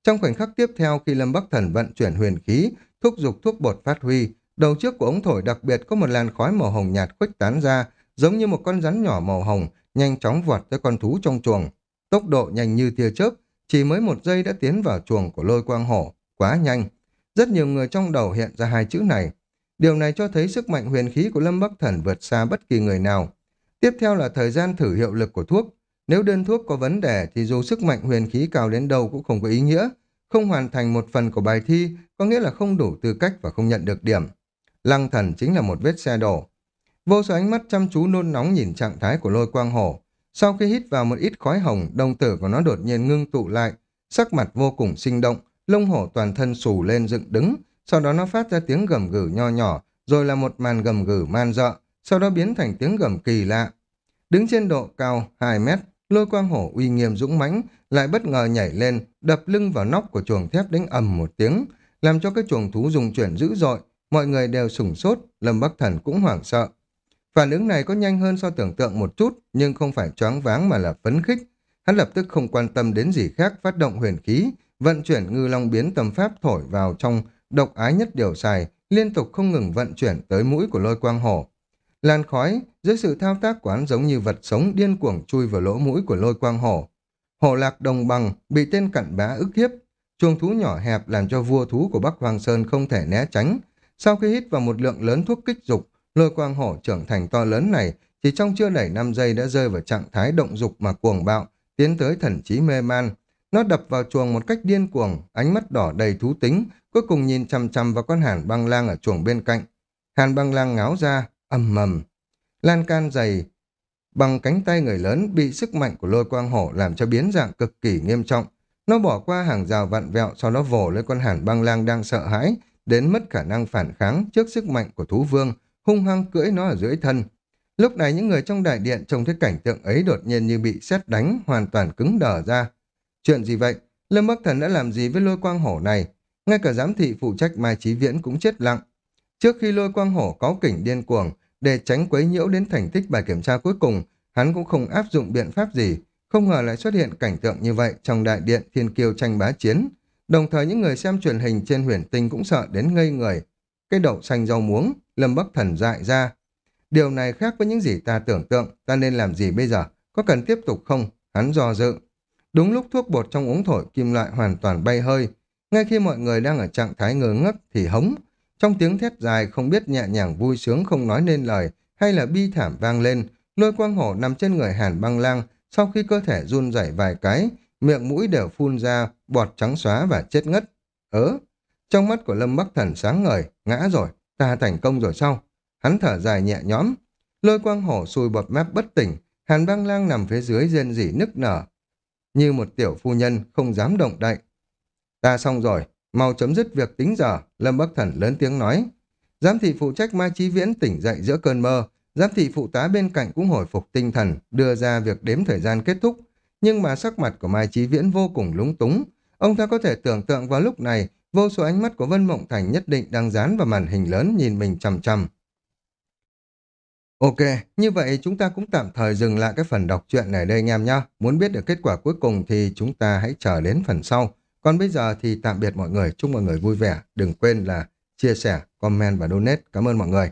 Trong khoảnh khắc tiếp theo khi Lâm Bắc Thần vận chuyển huyền khí, thúc giục thuốc bột phát huy, đầu trước của ống thổi đặc biệt có một làn khói màu hồng nhạt khuếch tán ra, giống như một con rắn nhỏ màu hồng, nhanh chóng vọt tới con thú trong chuồng. Tốc độ nhanh như tia chớp, chỉ mới một giây đã tiến vào chuồng của lôi quang hổ, quá nhanh. Rất nhiều người trong đầu hiện ra hai chữ này. Điều này cho thấy sức mạnh huyền khí của Lâm Bắc Thần vượt xa bất kỳ người nào. Tiếp theo là thời gian thử hiệu lực của thuốc. Nếu đơn thuốc có vấn đề thì dù sức mạnh huyền khí cao đến đâu cũng không có ý nghĩa. Không hoàn thành một phần của bài thi có nghĩa là không đủ tư cách và không nhận được điểm. Lăng thần chính là một vết xe đổ. Vô số ánh mắt chăm chú nôn nóng nhìn trạng thái của lôi quang hổ. Sau khi hít vào một ít khói hồng, đồng tử của nó đột nhiên ngưng tụ lại, sắc mặt vô cùng sinh động, lông hổ toàn thân sù lên dựng đứng, sau đó nó phát ra tiếng gầm gừ nho nhỏ, rồi là một màn gầm gừ man dợ, sau đó biến thành tiếng gầm kỳ lạ. Đứng trên độ cao 2 mét, lôi quang hổ uy nghiêm dũng mãnh lại bất ngờ nhảy lên, đập lưng vào nóc của chuồng thép đánh ầm một tiếng, làm cho cái chuồng thú dùng chuyển dữ dội, mọi người đều sửng sốt, Lâm Bắc Thần cũng hoảng sợ. Phản ứng này có nhanh hơn so tưởng tượng một chút, nhưng không phải choáng váng mà là phấn khích. Hắn lập tức không quan tâm đến gì khác phát động huyền khí, vận chuyển ngư long biến tầm pháp thổi vào trong độc ái nhất điều xài, liên tục không ngừng vận chuyển tới mũi của lôi quang hổ. Làn khói, dưới sự thao tác quán giống như vật sống điên cuồng chui vào lỗ mũi của lôi quang hổ. Hổ lạc đồng bằng, bị tên cặn bá ức hiếp. Chuồng thú nhỏ hẹp làm cho vua thú của Bắc Hoàng Sơn không thể né tránh. Sau khi hít vào một lượng lớn thuốc kích dục, lôi quang hổ trưởng thành to lớn này chỉ trong chưa đẩy 5 giây đã rơi vào trạng thái động dục mà cuồng bạo, tiến tới thần trí mê man. Nó đập vào chuồng một cách điên cuồng, ánh mắt đỏ đầy thú tính, cuối cùng nhìn chăm chăm vào con hàn băng lang ở chuồng bên cạnh. Hàn băng lang ngáo ra, ầm mầm. Lan can dày, bằng cánh tay người lớn bị sức mạnh của lôi quang hổ làm cho biến dạng cực kỳ nghiêm trọng. Nó bỏ qua hàng rào vặn vẹo, sau đó vồ lên con hàn băng lang đang sợ hãi, đến mất khả năng phản kháng trước sức mạnh của thú vương, hung hăng cưỡi nó ở dưới thân. Lúc này những người trong đại điện trông thấy cảnh tượng ấy đột nhiên như bị sét đánh, hoàn toàn cứng đờ ra. Chuyện gì vậy? Lâm Bắc Thần đã làm gì với lôi quang hổ này? Ngay cả giám thị phụ trách Mai Chí Viễn cũng chết lặng. Trước khi lôi quang hổ có kỉnh điên cuồng, để tránh quấy nhiễu đến thành tích bài kiểm tra cuối cùng, hắn cũng không áp dụng biện pháp gì, không ngờ lại xuất hiện cảnh tượng như vậy trong đại điện thiên kiêu tranh bá chiến. Đồng thời những người xem truyền hình trên huyền tinh cũng sợ đến ngây người. Cái đậu xanh rau muống, Lâm Bắc Thần dại ra. Điều này khác với những gì ta tưởng tượng, ta nên làm gì bây giờ? Có cần tiếp tục không? Hắn do dự. Đúng lúc thuốc bột trong ống thổi kim loại hoàn toàn bay hơi, ngay khi mọi người đang ở trạng thái ngơ ngất thì hống. Trong tiếng thét dài không biết nhẹ nhàng vui sướng không nói nên lời hay là bi thảm vang lên, lôi quang hổ nằm trên người hàn băng lang sau khi cơ thể run rẩy vài cái, miệng mũi đều phun ra, bọt trắng xóa và chết ngất. Ớ, trong mắt của Lâm Bắc Thần sáng ngời, ngã rồi, ta thành công rồi sao? Hắn thở dài nhẹ nhõm, lôi quang hổ sùi bọt mép bất tỉnh, hàn băng lang nằm phía dưới rên rỉ nức nở. Như một tiểu phu nhân không dám động đậy. Ta xong rồi, mau chấm dứt việc tính giờ, Lâm Bắc Thần lớn tiếng nói. Giám thị phụ trách Mai Chí Viễn tỉnh dậy giữa cơn mơ, giám thị phụ tá bên cạnh cũng hồi phục tinh thần, đưa ra việc đếm thời gian kết thúc. Nhưng mà sắc mặt của Mai Chí Viễn vô cùng lúng túng. Ông ta có thể tưởng tượng vào lúc này, vô số ánh mắt của Vân Mộng Thành nhất định đang dán vào màn hình lớn nhìn mình chằm chằm. Ok, như vậy chúng ta cũng tạm thời dừng lại cái phần đọc truyện này đây anh em nhé. Muốn biết được kết quả cuối cùng thì chúng ta hãy chờ đến phần sau. Còn bây giờ thì tạm biệt mọi người, chúc mọi người vui vẻ. Đừng quên là chia sẻ, comment và donate. Cảm ơn mọi người.